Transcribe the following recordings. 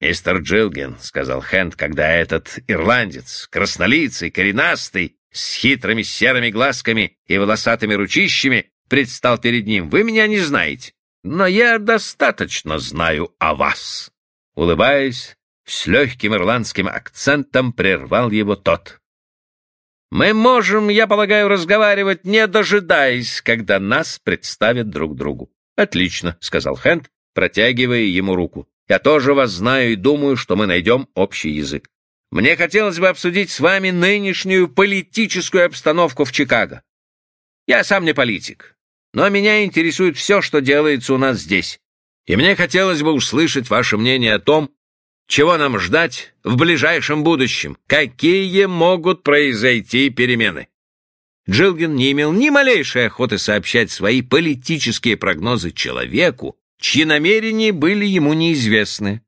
«Мистер Джилгин», — сказал Хэнд, когда этот ирландец, краснолицый, коренастый, с хитрыми серыми глазками и волосатыми ручищами, предстал перед ним, — «вы меня не знаете, но я достаточно знаю о вас». Улыбаясь, с легким ирландским акцентом прервал его тот. «Мы можем, я полагаю, разговаривать, не дожидаясь, когда нас представят друг другу». «Отлично», — сказал Хэнд, протягивая ему руку. Я тоже вас знаю и думаю, что мы найдем общий язык. Мне хотелось бы обсудить с вами нынешнюю политическую обстановку в Чикаго. Я сам не политик, но меня интересует все, что делается у нас здесь. И мне хотелось бы услышать ваше мнение о том, чего нам ждать в ближайшем будущем, какие могут произойти перемены. Джилгин не имел ни малейшей охоты сообщать свои политические прогнозы человеку, чьи намерения были ему неизвестны.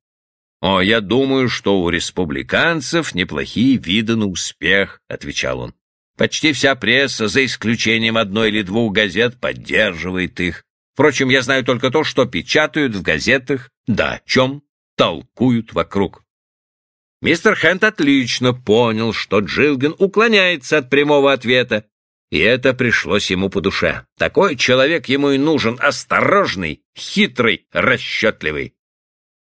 «О, я думаю, что у республиканцев неплохие виды на успех», — отвечал он. «Почти вся пресса, за исключением одной или двух газет, поддерживает их. Впрочем, я знаю только то, что печатают в газетах, да о чем толкуют вокруг». Мистер Хэнт отлично понял, что Джилгин уклоняется от прямого ответа и это пришлось ему по душе. Такой человек ему и нужен, осторожный, хитрый, расчетливый.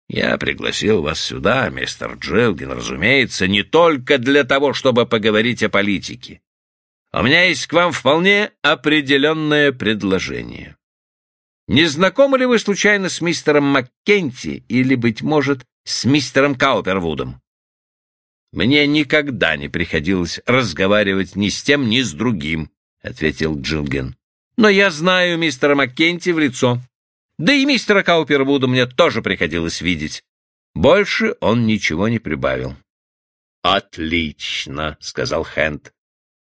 Я пригласил вас сюда, мистер Джилгин, разумеется, не только для того, чтобы поговорить о политике. У меня есть к вам вполне определенное предложение. Не знакомы ли вы случайно с мистером Маккенти или, быть может, с мистером Каупервудом? Мне никогда не приходилось разговаривать ни с тем, ни с другим, — ответил Джилген. «Но я знаю мистера Маккенти в лицо. Да и мистера Каупервуда мне тоже приходилось видеть». Больше он ничего не прибавил. «Отлично», — сказал Хэнд.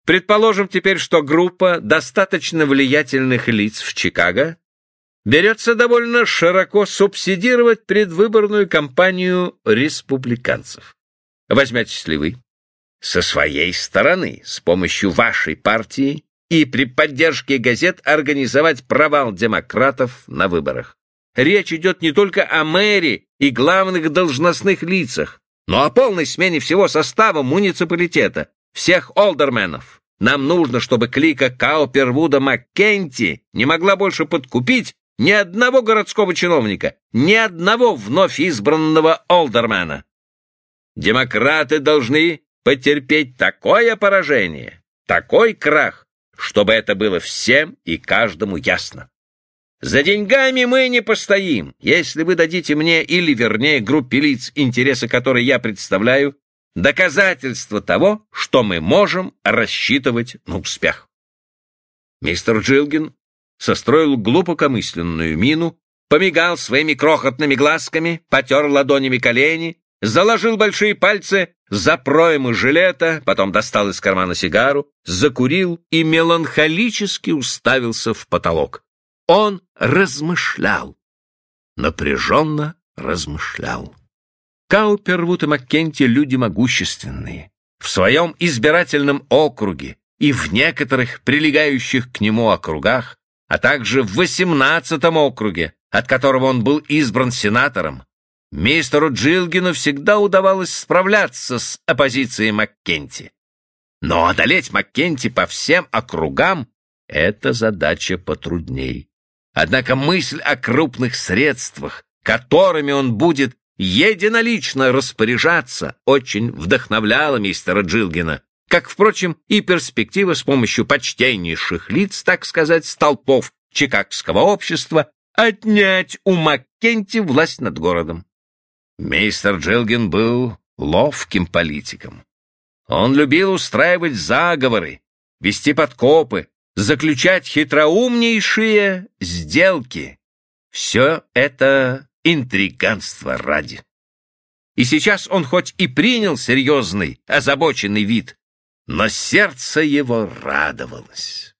«Предположим теперь, что группа достаточно влиятельных лиц в Чикаго берется довольно широко субсидировать предвыборную кампанию республиканцев. Возьметесь ли вы со своей стороны, с помощью вашей партии, и при поддержке газет организовать провал демократов на выборах. Речь идет не только о мэре и главных должностных лицах, но о полной смене всего состава муниципалитета, всех олдерменов. Нам нужно, чтобы клика Каупервуда Маккенти не могла больше подкупить ни одного городского чиновника, ни одного вновь избранного олдермена. Демократы должны потерпеть такое поражение, такой крах, чтобы это было всем и каждому ясно. За деньгами мы не постоим. Если вы дадите мне, или вернее группе лиц, интересы которой я представляю, доказательство того, что мы можем рассчитывать на успех. Мистер Джилгин состроил глубокомысленную мину, помигал своими крохотными глазками, потер ладонями колени, заложил большие пальцы за проймы жилета, потом достал из кармана сигару, закурил и меланхолически уставился в потолок. Он размышлял, напряженно размышлял. Каупервуд и Маккенти — люди могущественные. В своем избирательном округе и в некоторых прилегающих к нему округах, а также в восемнадцатом округе, от которого он был избран сенатором, Мистеру Джилгину всегда удавалось справляться с оппозицией Маккенти. Но одолеть Маккенти по всем округам — это задача потрудней. Однако мысль о крупных средствах, которыми он будет единолично распоряжаться, очень вдохновляла мистера Джилгина, как, впрочем, и перспектива с помощью почтеннейших лиц, так сказать, столпов Чикагского общества, отнять у Маккенти власть над городом. Мистер Джилгин был ловким политиком. Он любил устраивать заговоры, вести подкопы, заключать хитроумнейшие сделки. Все это интриганство ради. И сейчас он хоть и принял серьезный, озабоченный вид, но сердце его радовалось.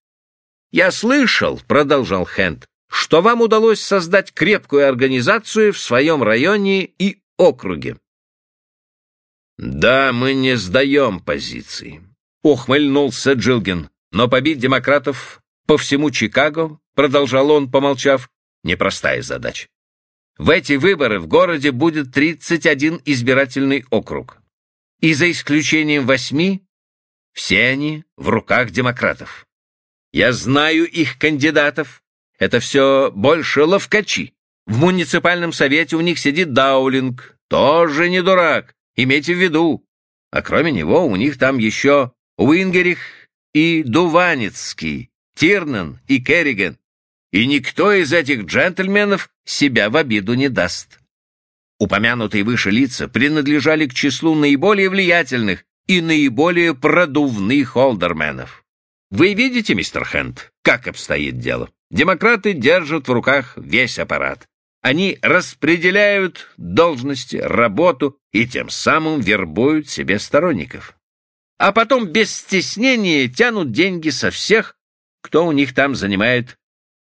«Я слышал», — продолжал Хэнд, «что вам удалось создать крепкую организацию в своем районе и округе. «Да, мы не сдаем позиции», — ухмыльнулся Джилгин. «Но побить демократов по всему Чикаго, — продолжал он, помолчав, — непростая задача. В эти выборы в городе будет 31 избирательный округ. И за исключением восьми, все они в руках демократов. Я знаю их кандидатов. Это все больше ловкачи. В муниципальном совете у них сидит Даулинг, тоже не дурак, имейте в виду. А кроме него у них там еще Уингерих и Дуванецкий, Тирнан и Керриган. И никто из этих джентльменов себя в обиду не даст. Упомянутые выше лица принадлежали к числу наиболее влиятельных и наиболее продувных олдерменов. Вы видите, мистер Хэнд, как обстоит дело? Демократы держат в руках весь аппарат. Они распределяют должности, работу и тем самым вербуют себе сторонников. А потом без стеснения тянут деньги со всех, кто у них там занимает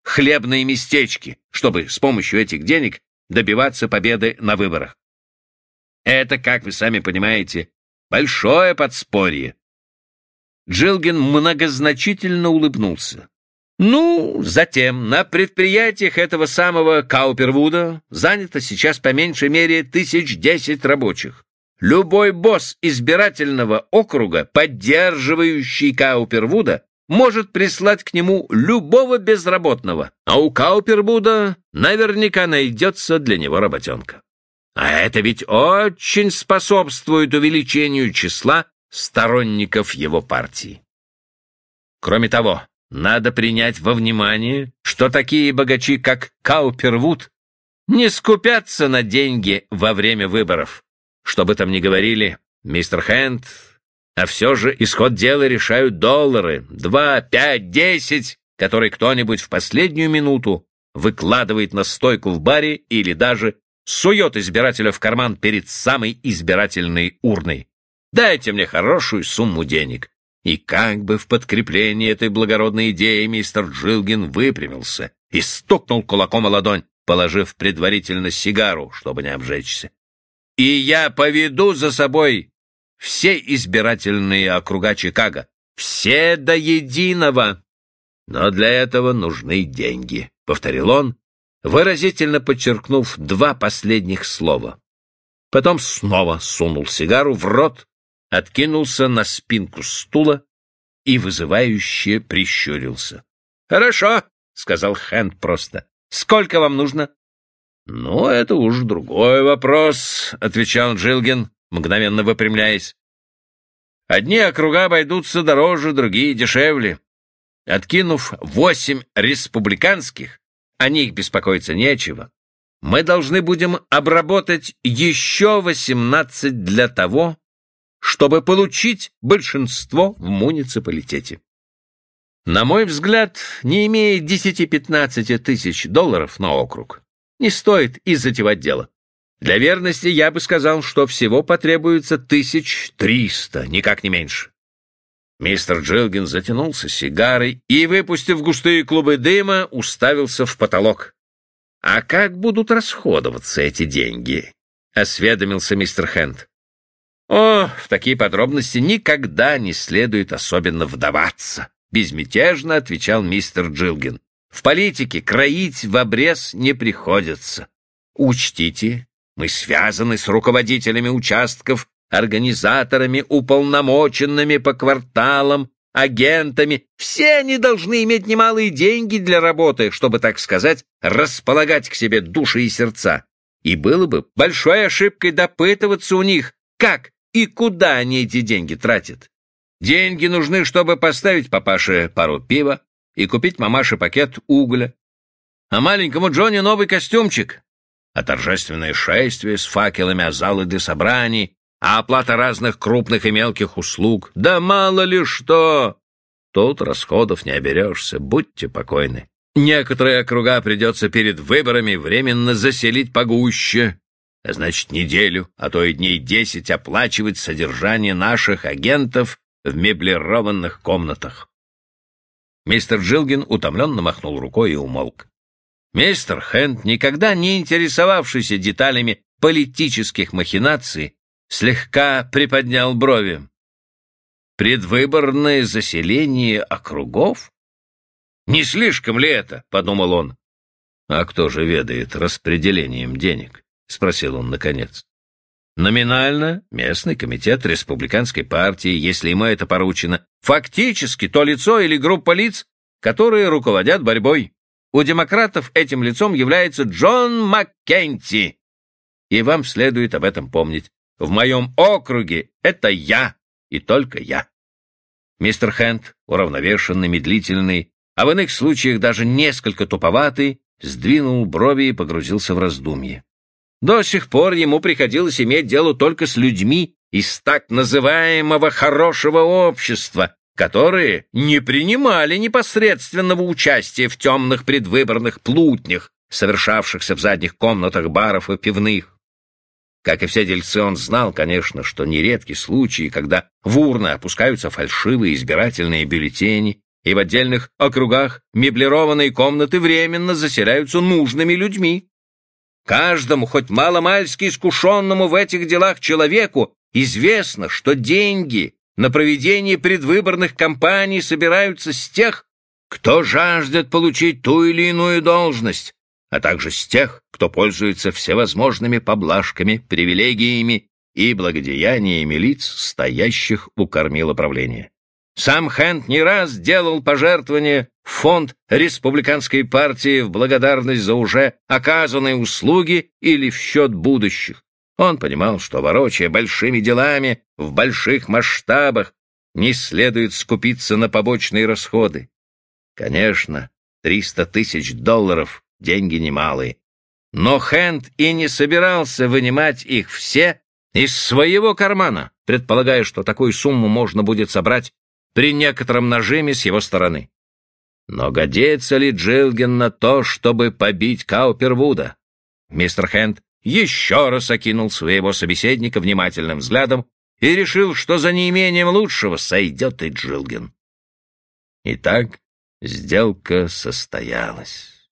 хлебные местечки, чтобы с помощью этих денег добиваться победы на выборах. Это, как вы сами понимаете, большое подспорье. Джилгин многозначительно улыбнулся. Ну, затем на предприятиях этого самого Каупервуда занято сейчас по меньшей мере тысяч десять рабочих. Любой босс избирательного округа, поддерживающий Каупервуда, может прислать к нему любого безработного, а у Каупервуда наверняка найдется для него работенка. А это ведь очень способствует увеличению числа сторонников его партии. Кроме того, надо принять во внимание, что такие богачи, как Каупервуд, не скупятся на деньги во время выборов. Что бы там ни говорили, мистер Хэнд, а все же исход дела решают доллары, два, пять, десять, которые кто-нибудь в последнюю минуту выкладывает на стойку в баре или даже сует избирателя в карман перед самой избирательной урной. Дайте мне хорошую сумму денег. И как бы в подкреплении этой благородной идеи мистер Джилгин выпрямился и стукнул кулаком о ладонь, положив предварительно сигару, чтобы не обжечься. «И я поведу за собой все избирательные округа Чикаго, все до единого. Но для этого нужны деньги», — повторил он, выразительно подчеркнув два последних слова. Потом снова сунул сигару в рот откинулся на спинку стула и вызывающе прищурился. — Хорошо, — сказал Хэнд просто. — Сколько вам нужно? — Ну, это уж другой вопрос, — отвечал Джилгин, мгновенно выпрямляясь. — Одни округа обойдутся дороже, другие дешевле. Откинув восемь республиканских, о них беспокоиться нечего. Мы должны будем обработать еще восемнадцать для того, чтобы получить большинство в муниципалитете. На мой взгляд, не имея 10-15 тысяч долларов на округ, не стоит и затевать дело. Для верности я бы сказал, что всего потребуется тысяч триста, никак не меньше. Мистер Джилгин затянулся сигарой и, выпустив густые клубы дыма, уставился в потолок. «А как будут расходоваться эти деньги?» — осведомился мистер Хэнд. О, в такие подробности никогда не следует особенно вдаваться, безмятежно отвечал мистер Джилгин. В политике кроить в обрез не приходится. Учтите, мы связаны с руководителями участков, организаторами, уполномоченными по кварталам, агентами. Все они должны иметь немалые деньги для работы, чтобы, так сказать, располагать к себе души и сердца. И было бы большой ошибкой допытываться у них, как и куда они эти деньги тратят. Деньги нужны, чтобы поставить папаше пару пива и купить мамаше пакет угля. А маленькому Джонни новый костюмчик. А торжественное шествие с факелами, а залы для собраний, а оплата разных крупных и мелких услуг. Да мало ли что! Тут расходов не оберешься, будьте покойны. Некоторые округа придется перед выборами временно заселить погуще, а значит, неделю, а то и дней десять оплачивать содержание наших агентов в меблированных комнатах. Мистер Джилгин утомленно махнул рукой и умолк. Мистер Хэнд, никогда не интересовавшийся деталями политических махинаций, слегка приподнял брови. «Предвыборное заселение округов? Не слишком ли это?» — подумал он. А кто же ведает распределением денег? Спросил он наконец. Номинально местный комитет республиканской партии, если ему это поручено. Фактически то лицо или группа лиц, которые руководят борьбой. У демократов этим лицом является Джон Маккенти. И вам следует об этом помнить. В моем округе это я и только я. Мистер Хэнд, уравновешенный, медлительный, а в иных случаях даже несколько туповатый, сдвинул брови и погрузился в раздумье. До сих пор ему приходилось иметь дело только с людьми из так называемого «хорошего общества», которые не принимали непосредственного участия в темных предвыборных плутнях, совершавшихся в задних комнатах баров и пивных. Как и все дельцы, он знал, конечно, что нередки случаи, когда в урны опускаются фальшивые избирательные бюллетени, и в отдельных округах меблированные комнаты временно заселяются нужными людьми. Каждому, хоть маломальски искушенному в этих делах человеку, известно, что деньги на проведение предвыборных кампаний собираются с тех, кто жаждет получить ту или иную должность, а также с тех, кто пользуется всевозможными поблажками, привилегиями и благодеяниями лиц, стоящих у кормила правления. Сам Хэнд не раз делал пожертвования в фонд республиканской партии в благодарность за уже оказанные услуги или в счет будущих. Он понимал, что, ворочая большими делами в больших масштабах, не следует скупиться на побочные расходы. Конечно, 300 тысяч долларов деньги немалые. Но Хэнд и не собирался вынимать их все из своего кармана, предполагая, что такую сумму можно будет собрать при некотором нажиме с его стороны. Но годится ли Джилген на то, чтобы побить Каупервуда? Мистер Хэнд еще раз окинул своего собеседника внимательным взглядом и решил, что за неимением лучшего сойдет и Джилген. Итак, сделка состоялась.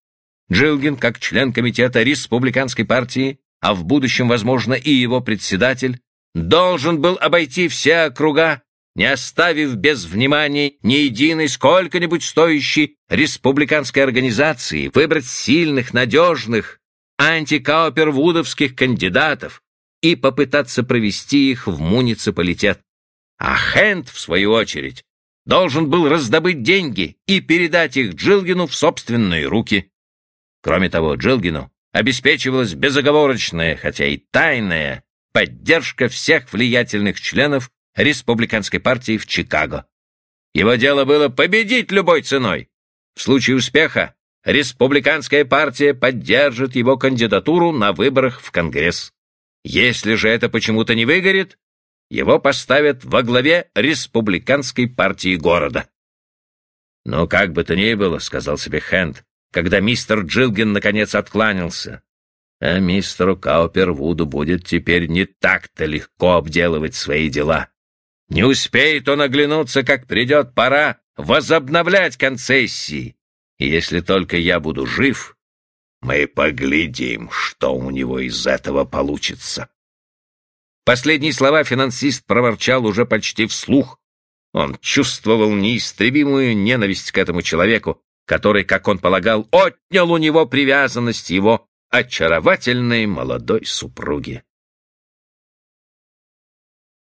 Джилгин, как член комитета республиканской партии, а в будущем, возможно, и его председатель, должен был обойти все округа, не оставив без внимания ни единой сколько-нибудь стоящей республиканской организации, выбрать сильных, надежных, антикаупервудовских кандидатов и попытаться провести их в муниципалитет. А Хэнд, в свою очередь, должен был раздобыть деньги и передать их Джилгину в собственные руки. Кроме того, Джилгину обеспечивалась безоговорочная, хотя и тайная, поддержка всех влиятельных членов республиканской партии в Чикаго. Его дело было победить любой ценой. В случае успеха республиканская партия поддержит его кандидатуру на выборах в Конгресс. Если же это почему-то не выгорит, его поставят во главе республиканской партии города. «Ну, как бы то ни было», — сказал себе Хэнд, когда мистер Джилгин наконец откланялся. А мистеру Каупервуду будет теперь не так-то легко обделывать свои дела. Не успеет он оглянуться, как придет пора возобновлять концессии. И если только я буду жив, мы поглядим, что у него из этого получится. Последние слова финансист проворчал уже почти вслух. Он чувствовал неистребимую ненависть к этому человеку, который, как он полагал, отнял у него привязанность его очаровательной молодой супруги.